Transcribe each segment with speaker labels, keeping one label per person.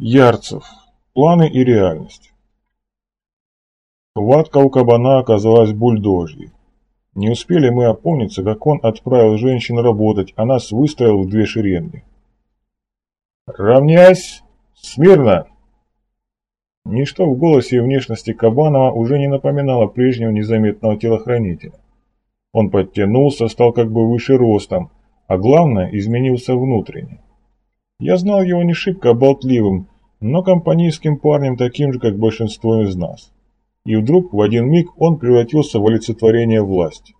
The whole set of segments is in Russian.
Speaker 1: Ярцев. Планы и реальность. Хватка у кабана оказалась бульдожьей. Не успели мы опомниться, как он отправил женщин работать, а нас выстроил в две шеренги. «Равняйсь! Смирно!» Ничто в голосе и внешности Кабанова уже не напоминало прежнего незаметного телохранителя. Он подтянулся, стал как бы выше ростом, а главное, изменился внутренне. Я знал его не шибко болтливым, но компанейским парнем таким же, как большинство из нас. И вдруг в один миг он превратился в олицетворение власти.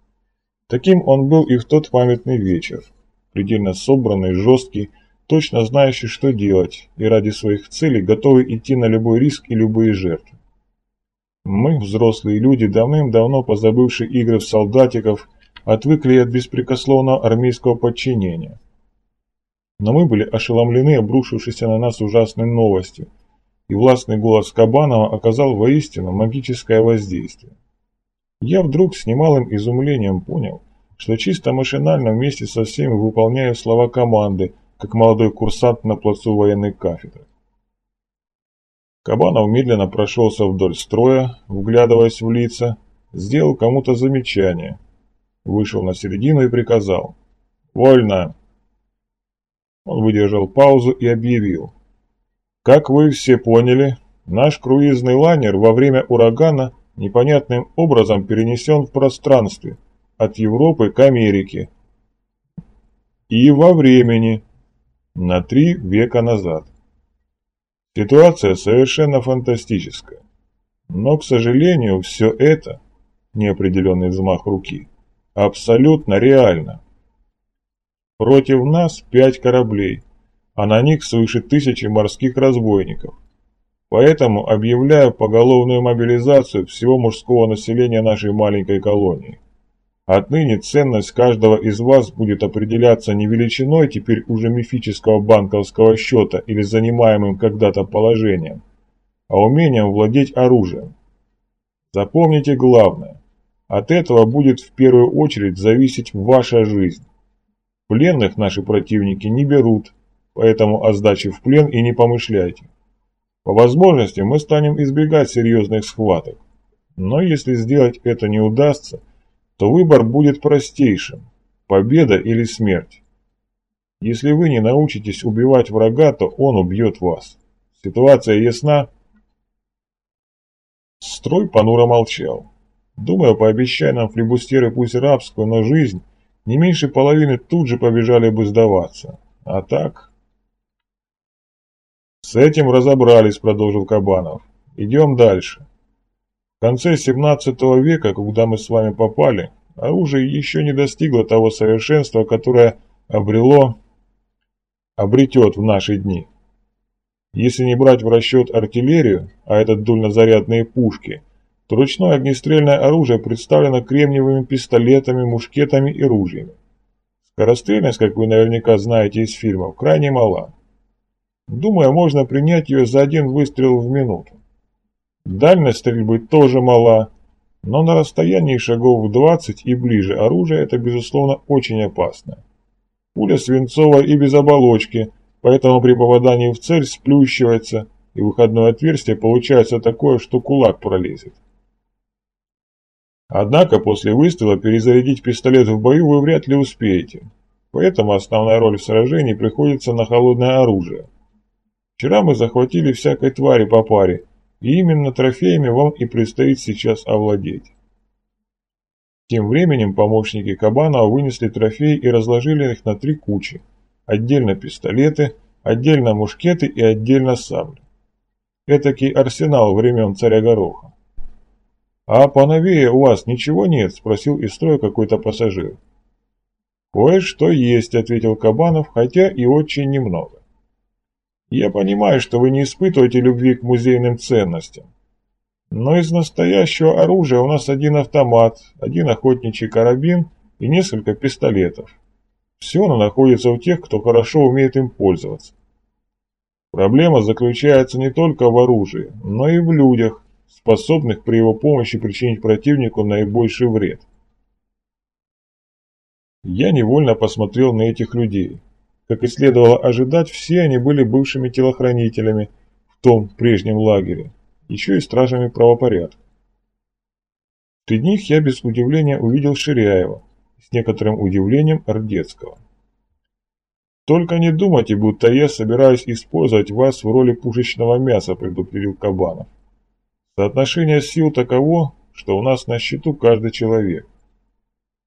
Speaker 1: Таким он был и в тот памятный вечер. Предельно собранный, жесткий, точно знающий, что делать, и ради своих целей готовый идти на любой риск и любые жертвы. Мы, взрослые люди, давным-давно позабывшие игры в солдатиков, отвыкли от беспрекословного армейского подчинения – но мы были ошеломлены обрушившейся на нас ужасной новостью, и властный голос Кабанова оказал воистину магическое воздействие. Я вдруг с немалым изумлением понял, что чисто машинально вместе со всеми выполняю слова команды, как молодой курсант на плацу военной кафедры. Кабанов медленно прошелся вдоль строя, вглядываясь в лица, сделал кому-то замечание, вышел на середину и приказал «Вольно!» Он выдержал паузу и объявил. Как вы все поняли, наш круизный лайнер во время урагана непонятным образом перенесен в пространстве от Европы к Америке и во времени на три века назад. Ситуация совершенно фантастическая. Но, к сожалению, все это, неопределенный взмах руки, абсолютно реально. Против нас пять кораблей, а на них свыше тысячи морских разбойников. Поэтому объявляю поголовную мобилизацию всего мужского населения нашей маленькой колонии. Отныне ценность каждого из вас будет определяться не величиной теперь уже мифического банковского счета или занимаемым когда-то положением, а умением владеть оружием. Запомните главное. От этого будет в первую очередь зависеть ваша жизнь. Пленных наши противники не берут, поэтому о сдаче в плен и не помышляйте. По возможности мы станем избегать серьезных схваток. Но если сделать это не удастся, то выбор будет простейшим – победа или смерть. Если вы не научитесь убивать врага, то он убьет вас. Ситуация ясна? Строй понуро молчал. Думаю, пообещай нам флебустеры пусть рабскую, но жизнь – не меньше половины тут же побежали бы сдаваться. А так... С этим разобрались, продолжил Кабанов. Идем дальше. В конце 17 века, куда мы с вами попали, оружие еще не достигло того совершенства, которое обрело, обретет в наши дни. Если не брать в расчет артиллерию, а это дульнозарядные пушки, то ручное огнестрельное оружие представлено кремниевыми пистолетами, мушкетами и ружьями. Скорострельность, как вы наверняка знаете из фильмов, крайне мала. Думаю, можно принять ее за один выстрел в минуту. Дальность стрельбы тоже мала, но на расстоянии шагов в 20 и ближе оружие это, безусловно, очень опасно. Пуля свинцовая и без оболочки, поэтому при попадании в цель сплющивается, и выходное отверстие получается такое, что кулак пролезет. Однако после выстрела перезарядить пистолет в бою вы вряд ли успеете. Поэтому основная роль в сражении приходится на холодное оружие. Вчера мы захватили всякой твари по паре, и именно трофеями вам и предстоит сейчас овладеть. Тем временем помощники Кабанова вынесли трофеи и разложили их на три кучи. Отдельно пистолеты, отдельно мушкеты и отдельно сабли. Этакий арсенал времен царя Гороха. «А поновее у вас ничего нет?» – спросил из строя какой-то пассажир. «Кое-что есть», – ответил Кабанов, хотя и очень немного. «Я понимаю, что вы не испытываете любви к музейным ценностям. Но из настоящего оружия у нас один автомат, один охотничий карабин и несколько пистолетов. Все оно находится у тех, кто хорошо умеет им пользоваться. Проблема заключается не только в оружии, но и в людях, способных при его помощи причинить противнику наибольший вред. Я невольно посмотрел на этих людей. Как и следовало ожидать, все они были бывшими телохранителями, в том прежнем лагере, еще и стражами правопорядка. Среди них я без удивления увидел Ширяева, с некоторым удивлением Ордецкого. «Только не думайте, будто я собираюсь использовать вас в роли пушечного мяса», – предупредил Кабанов. «Соотношение сил таково, что у нас на счету каждый человек.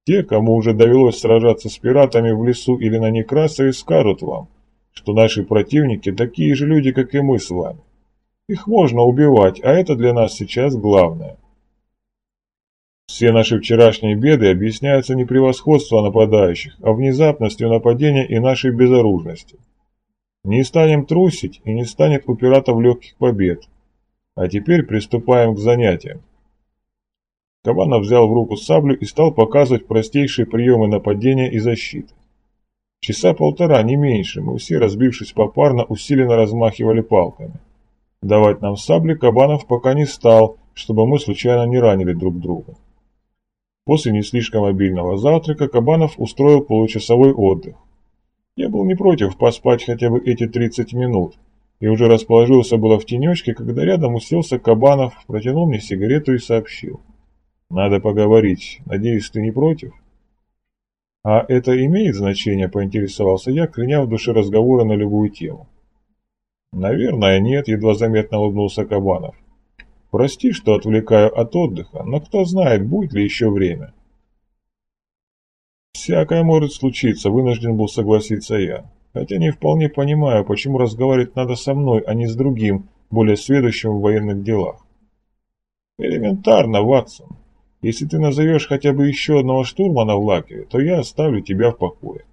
Speaker 1: Те, кому уже довелось сражаться с пиратами в лесу или на Некрасове, скажут вам, что наши противники такие же люди, как и мы с вами. Их можно убивать, а это для нас сейчас главное. Все наши вчерашние беды объясняются не превосходством нападающих, а внезапностью нападения и нашей безоружностью. Не станем трусить и не станет у пиратов легких побед. А теперь приступаем к занятиям. Кабанов взял в руку саблю и стал показывать простейшие приемы нападения и защиты. Часа полтора, не меньше, мы все, разбившись попарно, усиленно размахивали палками. Давать нам сабли Кабанов пока не стал, чтобы мы случайно не ранили друг друга. После не слишком обильного завтрака Кабанов устроил получасовой отдых. Я был не против поспать хотя бы эти 30 минут, и уже расположился было в тенечке, когда рядом уселся Кабанов, протянул мне сигарету и сообщил. «Надо поговорить. Надеюсь, ты не против?» «А это имеет значение?» – поинтересовался я, кляня в душе разговора на любую тему. «Наверное, нет», – едва заметно улыбнулся Кабанов. Прости, что отвлекаю от отдыха, но кто знает, будет ли еще время. Всякое может случиться, вынужден был согласиться я. Хотя не вполне понимаю, почему разговаривать надо со мной, а не с другим, более сведущим в военных делах. Элементарно, Ватсон. Если ты назовешь хотя бы еще одного штурмана в лагере, то я оставлю тебя в покое.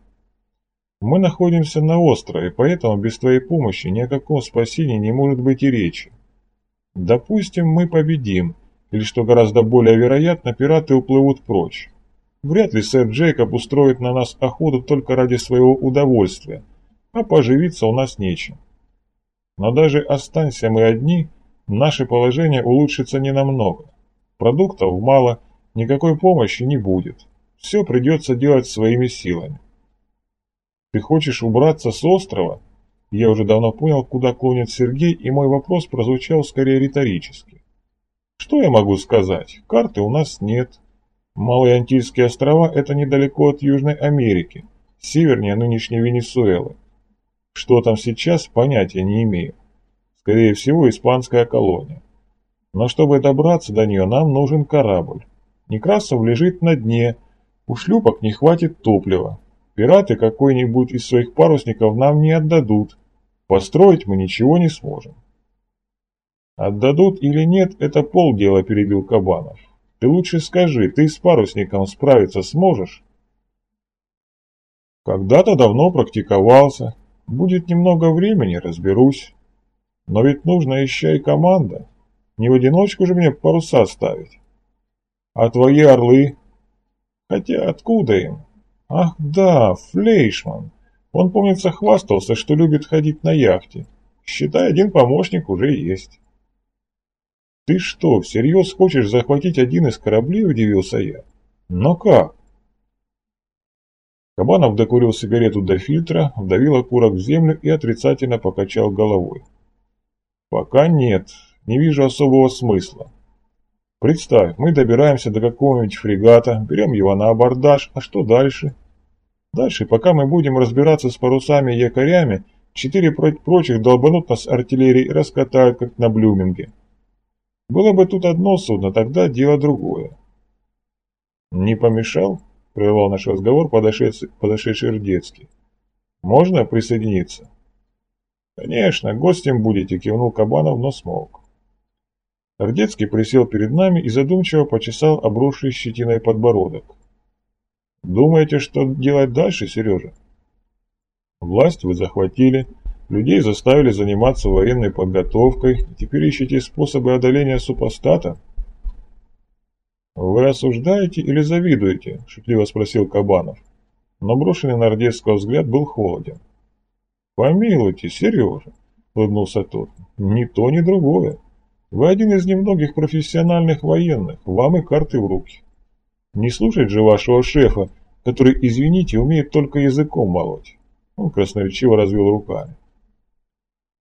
Speaker 1: Мы находимся на острове, поэтому без твоей помощи ни о каком спасении не может быть и речи. Допустим, мы победим, или, что гораздо более вероятно, пираты уплывут прочь. Вряд ли сэр Джейкоб устроит на нас охоту только ради своего удовольствия, а поживиться у нас нечем. Но даже останься мы одни, наше положение улучшится ненамного. Продуктов мало, никакой помощи не будет. Все придется делать своими силами. Ты хочешь убраться с острова? Я уже давно понял, куда клонит Сергей, и мой вопрос прозвучал скорее риторически. Что я могу сказать? Карты у нас нет. Малые Антильские острова – это недалеко от Южной Америки, севернее нынешней Венесуэлы. Что там сейчас, понятия не имею. Скорее всего, испанская колония. Но чтобы добраться до нее, нам нужен корабль. Некрасов лежит на дне, у шлюпок не хватит топлива. Пираты какой-нибудь из своих парусников нам не отдадут. Построить мы ничего не сможем. Отдадут или нет, это полдела, перебил Кабанов. Ты лучше скажи, ты с парусником справиться сможешь? Когда-то давно практиковался. Будет немного времени, разберусь. Но ведь нужна еще и команда. Не в одиночку же мне паруса ставить. А твои орлы? Хотя откуда им? Ах да, Флейшман. Он, помнится, хвастался, что любит ходить на яхте. Считай, один помощник уже есть. Ты что, всерьез хочешь захватить один из кораблей, удивился я. Но как? Кабанов докурил сигарету до фильтра, вдавил окурок в землю и отрицательно покачал головой. Пока нет, не вижу особого смысла. Представь, мы добираемся до какого-нибудь фрегата, берем его на абордаж, а что дальше? Дальше, пока мы будем разбираться с парусами и якорями, четыре прочих долбанут нас артиллерией и раскатают, как на Блюминге. Было бы тут одно судно, тогда дело другое. «Не помешал?» – прервал наш разговор подошедший, подошедший Рдецкий. «Можно присоединиться?» «Конечно, гостем будете», – кивнул Кабанов, но смолк. Ордецкий присел перед нами и задумчиво почесал обросший щетиной подбородок. «Думаете, что делать дальше, Сережа?» «Власть вы захватили, людей заставили заниматься военной подготовкой, теперь ищете способы одоления супостата?» «Вы осуждаете или завидуете?» – шутливо спросил Кабанов. Но брошенный на Ордецкого взгляд был холоден. «Помилуйте, Сережа!» – улыбнулся тот. «Ни то, ни другое. Вы один из немногих профессиональных военных, вам и карты в руки. Не слушать же вашего шефа, который, извините, умеет только языком молоть. Он красноречиво развел руками.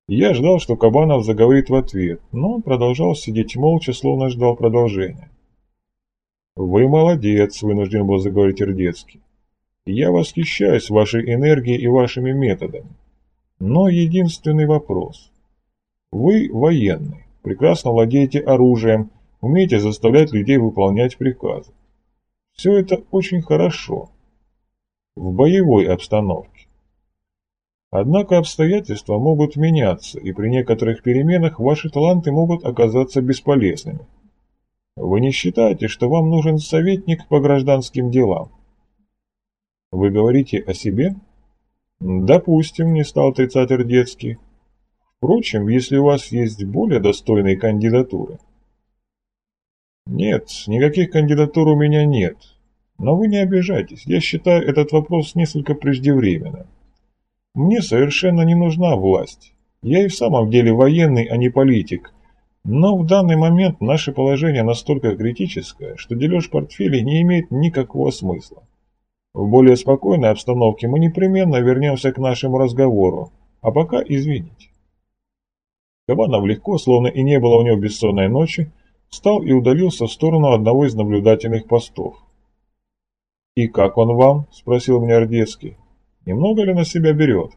Speaker 1: Я ждал, что Кабанов заговорит в ответ, но он продолжал сидеть молча, словно ждал продолжения. «Вы молодец», — вынужден был заговорить Ирдецкий. «Я восхищаюсь вашей энергией и вашими методами. Но единственный вопрос. Вы военный, прекрасно владеете оружием, умеете заставлять людей выполнять приказы. Все это очень хорошо. В боевой обстановке. Однако обстоятельства могут меняться, и при некоторых переменах ваши таланты могут оказаться бесполезными. Вы не считаете, что вам нужен советник по гражданским делам? Вы говорите о себе? Допустим, не стал отрицать Рдецкий. Впрочем, если у вас есть более достойные кандидатуры. Нет, никаких кандидатур у меня нет. Но вы не обижайтесь, я считаю этот вопрос несколько преждевременным. Мне совершенно не нужна власть. Я и в самом деле военный, а не политик, но в данный момент наше положение настолько критическое, что дележ портфелей не имеет никакого смысла. В более спокойной обстановке мы непременно вернемся к нашему разговору, а пока извините. Кабанов легко, словно и не было у него бессонной ночи, встал и удалился в сторону одного из наблюдательных постов. «И как он вам?» – спросил меня Ордецкий. «Немного ли на себя берет?»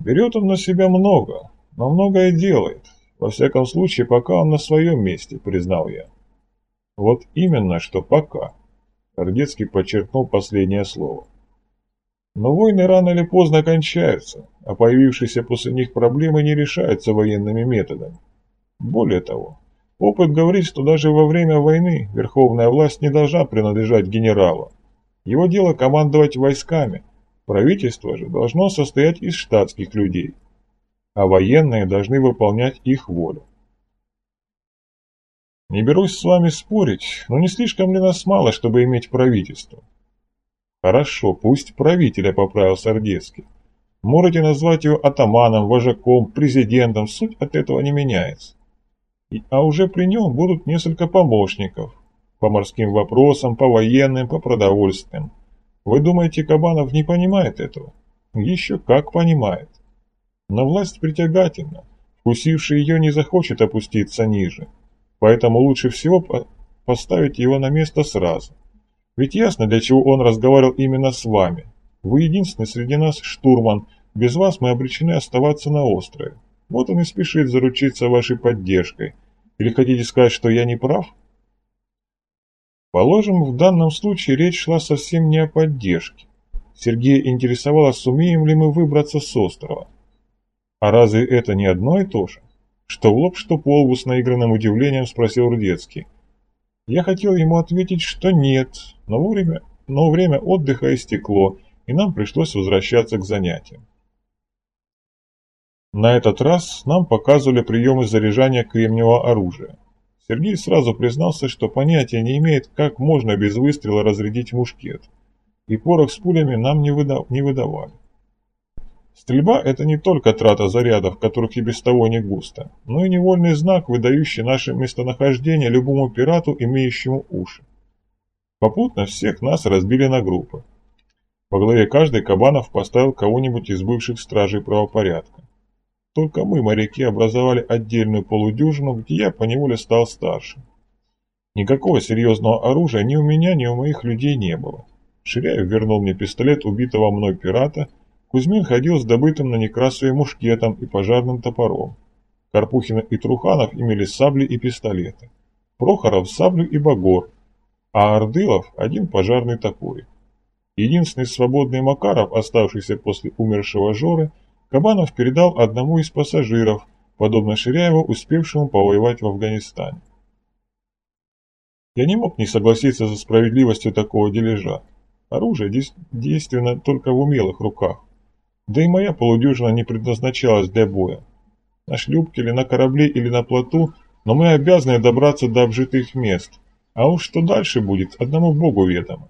Speaker 1: «Берет он на себя много, но многое делает. Во всяком случае, пока он на своем месте, признал я. Вот именно, что пока. Ордецкий подчеркнул последнее слово. Но войны рано или поздно кончаются, а появившиеся после них проблемы не решаются военными методами. Более того, опыт говорит, что даже во время войны верховная власть не должна принадлежать генералу. Его дело командовать войсками, правительство же должно состоять из штатских людей – а военные должны выполнять их волю. Не берусь с вами спорить, но не слишком ли нас мало, чтобы иметь правительство? Хорошо, пусть правителя поправил Сардецкий. Можете назвать его атаманом, вожаком, президентом, суть от этого не меняется. И, а уже при нем будут несколько помощников. По морским вопросам, по военным, по продовольственным. Вы думаете, Кабанов не понимает этого? Еще как понимает. Но власть притягательна, вкусивший ее не захочет опуститься ниже, поэтому лучше всего поставить его на место сразу. Ведь ясно, для чего он разговаривал именно с вами. Вы единственный среди нас штурман, без вас мы обречены оставаться на острове. Вот он и спешит заручиться вашей поддержкой. Или хотите сказать, что я не прав? Положим, в данном случае речь шла совсем не о поддержке. Сергея интересовало, сумеем ли мы выбраться с острова. А разве это не одно и то же? Что в лоб, что по лбу с наигранным удивлением спросил Рудецкий. Я хотел ему ответить, что нет, но время, но время отдыха истекло, и нам пришлось возвращаться к занятиям. На этот раз нам показывали приемы заряжания кремниевого оружия. Сергей сразу признался, что понятия не имеет, как можно без выстрела разрядить мушкет, и порох с пулями нам не, выда не выдавали. Стрельба – это не только трата зарядов, которых и без того не густо, но и невольный знак, выдающий наше местонахождение любому пирату, имеющему уши. Попутно всех нас разбили на группы. По главе каждый Кабанов поставил кого-нибудь из бывших стражей правопорядка. Только мы, моряки, образовали отдельную полудюжину, где я поневоле стал старшим. Никакого серьезного оружия ни у меня, ни у моих людей не было. Ширяев вернул мне пистолет убитого мной пирата – Кузьмин ходил с добытым на Некрасове мушкетом и пожарным топором. Карпухина и Труханов имели сабли и пистолеты. Прохоров саблю и багор, а Ордылов один пожарный топорик. Единственный свободный Макаров, оставшийся после умершего Жоры, Кабанов передал одному из пассажиров, подобно Ширяеву, успевшему повоевать в Афганистане. Я не мог не согласиться за справедливостью такого дележа. Оружие действенно только в умелых руках. Да и моя полудюжина не предназначалась для боя. На шлюпке или на корабле или на плоту, но мы обязаны добраться до обжитых мест. А уж что дальше будет, одному богу ведомо.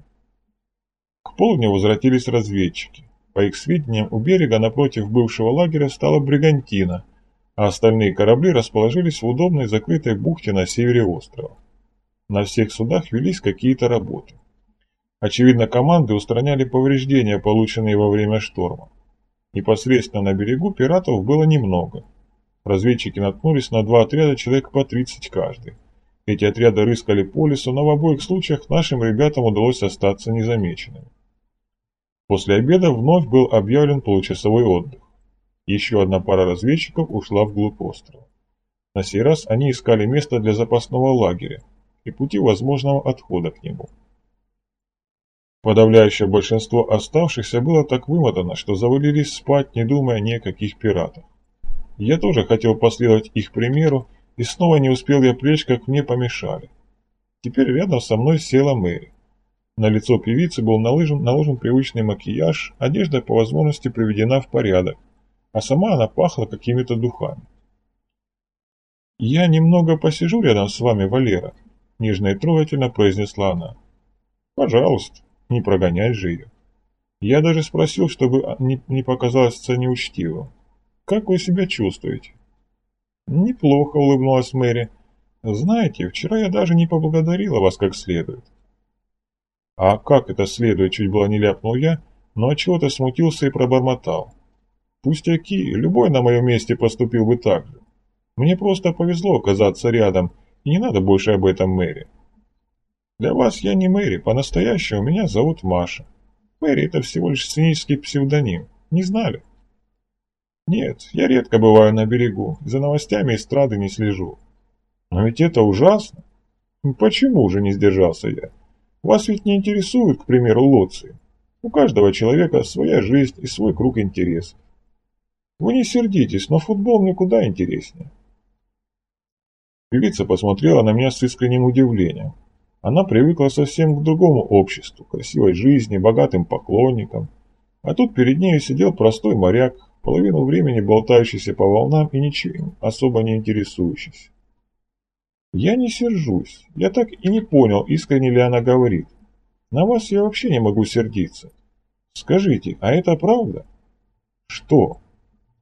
Speaker 1: К полудню возвратились разведчики. По их сведениям, у берега напротив бывшего лагеря стала бригантина, а остальные корабли расположились в удобной закрытой бухте на севере острова. На всех судах велись какие-то работы. Очевидно, команды устраняли повреждения, полученные во время шторма. Непосредственно на берегу пиратов было немного. Разведчики наткнулись на два отряда человек по 30 каждый. Эти отряды рыскали по лесу, но в обоих случаях нашим ребятам удалось остаться незамеченными. После обеда вновь был объявлен получасовой отдых. Еще одна пара разведчиков ушла вглубь острова. На сей раз они искали место для запасного лагеря и пути возможного отхода к нему. Подавляющее большинство оставшихся было так вымотано, что завалились спать, не думая ни о каких пиратах. Я тоже хотел последовать их примеру, и снова не успел я плечь, как мне помешали. Теперь рядом со мной села Мэри. На лицо певицы был наложен, наложен привычный макияж, одежда по возможности приведена в порядок, а сама она пахла какими-то духами. «Я немного посижу рядом с вами, Валера», — нежно и трогательно произнесла она. «Пожалуйста, не прогонять же ее». Я даже спросил, чтобы не, не показалось неучтивым. «Как вы себя чувствуете?» «Неплохо», — улыбнулась Мэри. «Знаете, вчера я даже не поблагодарила вас как следует». «А как это следует?» — чуть было не ляпнул я, но отчего-то смутился и пробормотал. «Пустяки, любой на моем месте поступил бы так же. Мне просто повезло оказаться рядом, и не надо больше об этом Мэри». «Для вас я не Мэри, по-настоящему меня зовут Маша. Мэри — это всего лишь сценический псевдоним. Не знали?» Нет, я редко бываю на берегу, за новостями эстрады не слежу. Но ведь это ужасно. Почему же не сдержался я? Вас ведь не интересуют, к примеру, лоции. У каждого человека своя жизнь и свой круг интересов. Вы не сердитесь, но футбол мне куда интереснее. Певица посмотрела на меня с искренним удивлением. Она привыкла совсем к другому обществу, красивой жизни, богатым поклонникам. А тут перед ней сидел простой моряк, половину времени болтающийся по волнам и ничем особо не интересующийся. Я не сержусь, я так и не понял, искренне ли она говорит. На вас я вообще не могу сердиться. Скажите, а это правда? Что?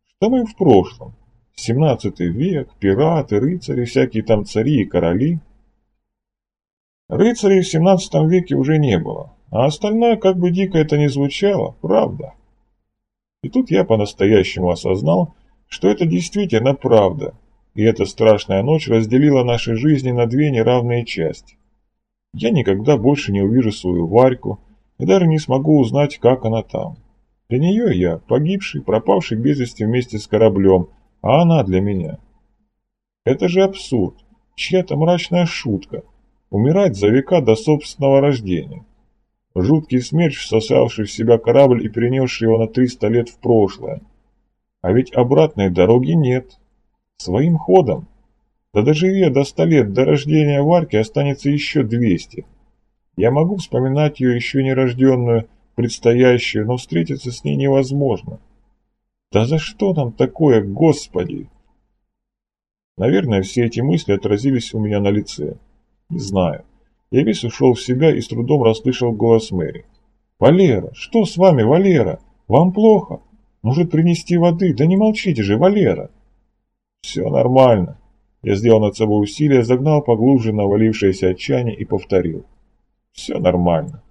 Speaker 1: Что мы в прошлом? 17 век, пираты, рыцари, всякие там цари и короли. Рыцарей в 17 веке уже не было, а остальное, как бы дико это ни звучало, правда. И тут я по-настоящему осознал, что это действительно правда, и эта страшная ночь разделила наши жизни на две неравные части. Я никогда больше не увижу свою Варьку и даже не смогу узнать, как она там. Для нее я погибший, пропавший без вести вместе с кораблем, а она для меня. Это же абсурд, чья-то мрачная шутка, умирать за века до собственного рождения. Жуткий смерч, всосавший в себя корабль и перенесший его на 300 лет в прошлое. А ведь обратной дороги нет. Своим ходом. Да доживи до 100 лет, до рождения Варки останется еще 200. Я могу вспоминать ее еще нерожденную, предстоящую, но встретиться с ней невозможно. Да за что нам такое, Господи? Наверное, все эти мысли отразились у меня на лице. Не знаю. Я весь ушел в себя и с трудом расслышал голос Мэри. «Валера! Что с вами, Валера? Вам плохо? Может, принести воды? Да не молчите же, Валера!» «Все нормально». Я сделал над собой усилие, загнал поглубже навалившееся отчаяние и повторил. «Все нормально».